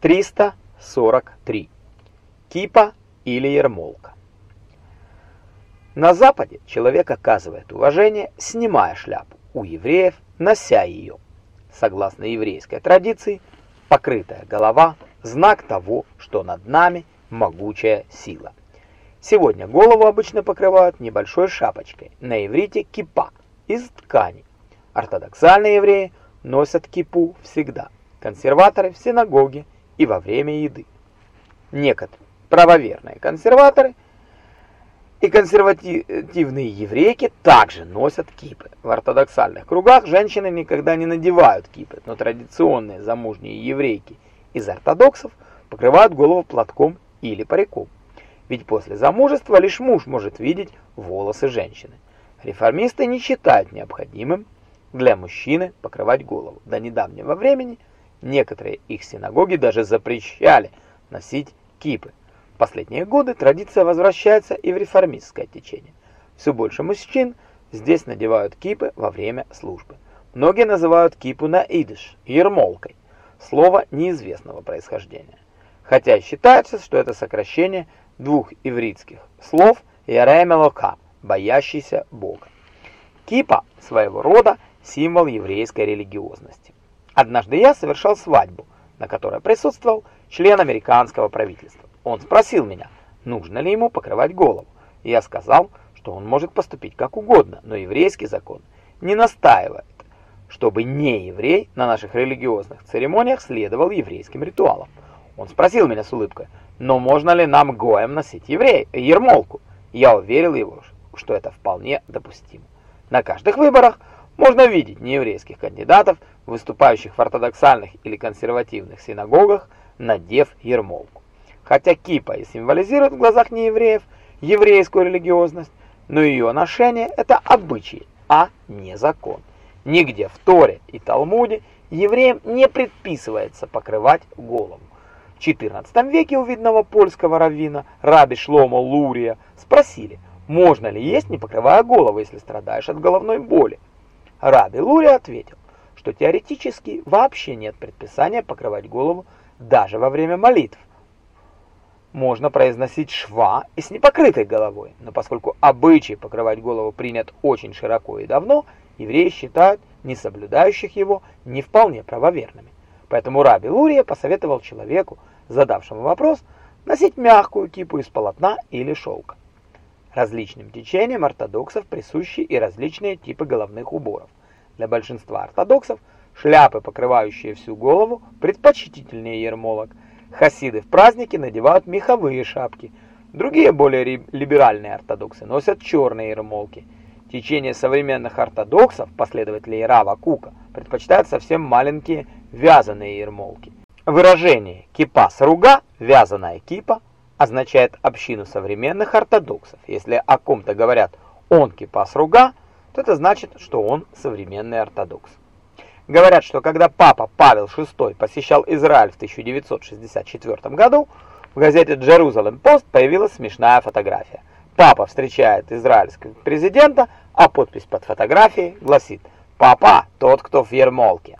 343. Кипа или ермолка. На Западе человек оказывает уважение, снимая шляпу, у евреев нося ее. Согласно еврейской традиции, покрытая голова – знак того, что над нами могучая сила. Сегодня голову обычно покрывают небольшой шапочкой, на иврите кипа, из ткани. Ортодоксальные евреи носят кипу всегда, консерваторы в синагоге и во время еды. Некоторые правоверные консерваторы и консервативные еврейки также носят кипы. В ортодоксальных кругах женщины никогда не надевают кипы, но традиционные замужние еврейки из ортодоксов покрывают голову платком или париком. Ведь после замужества лишь муж может видеть волосы женщины. Реформисты не считают необходимым для мужчины покрывать голову. До недавнего времени некоторые их синагоги даже запрещали носить кипы. В последние годы традиция возвращается и в реформистское течение. Все больше мужчин здесь надевают кипы во время службы. Многие называют кипу на идыш ермолкой, слово неизвестного происхождения. Хотя считается, что это сокращение двух ивритских слов «яремелока» – «боящийся Бога». Кипа – своего рода символ еврейской религиозности. Однажды я совершал свадьбу, на которой присутствовал член американского правительства. Он спросил меня, нужно ли ему покрывать голову. И я сказал, что он может поступить как угодно, но еврейский закон не настаивает, чтобы не еврей на наших религиозных церемониях следовал еврейским ритуалам. Он спросил меня с улыбкой, но можно ли нам гоем носить еврей, ермолку? Я уверил его, что это вполне допустимо. На каждых выборах можно видеть нееврейских кандидатов, выступающих в ортодоксальных или консервативных синагогах, надев ермолку. Хотя кипа и символизирует в глазах неевреев еврейскую религиозность, но ее ношение – это обычай, а не закон. Нигде в Торе и Талмуде евреям не предписывается покрывать голову. В XIV веке у видного польского раввина Раби Шломо Лурия спросили, можно ли есть, не покрывая голову, если страдаешь от головной боли. Раби Лурия ответил, что теоретически вообще нет предписания покрывать голову даже во время молитв. Можно произносить шва и с непокрытой головой, но поскольку обычай покрывать голову принят очень широко и давно, евреи считают несоблюдающих его не вполне правоверными. Поэтому Раби Лурия посоветовал человеку, задавшему вопрос, носить мягкую кипу из полотна или шелка. Различным течениям ортодоксов присущи и различные типы головных уборов. Для большинства ортодоксов шляпы, покрывающие всю голову, предпочтительнее ермолок. Хасиды в праздники надевают меховые шапки. Другие более либеральные ортодоксы носят черные ермолки. Течение современных ортодоксов, последователей Рава Кука, предпочитают совсем маленькие вязаные ермолки. Выражение «кипа с руга» – вязаная кипа означает общину современных ортодоксов. Если о ком-то говорят «он кипа с руга», то это значит, что он современный ортодокс. Говорят, что когда папа Павел VI посещал Израиль в 1964 году, в газете Jerusalem Post появилась смешная фотография. Папа встречает израильского президента, а подпись под фотографией гласит «Папа – тот, кто в ермолке».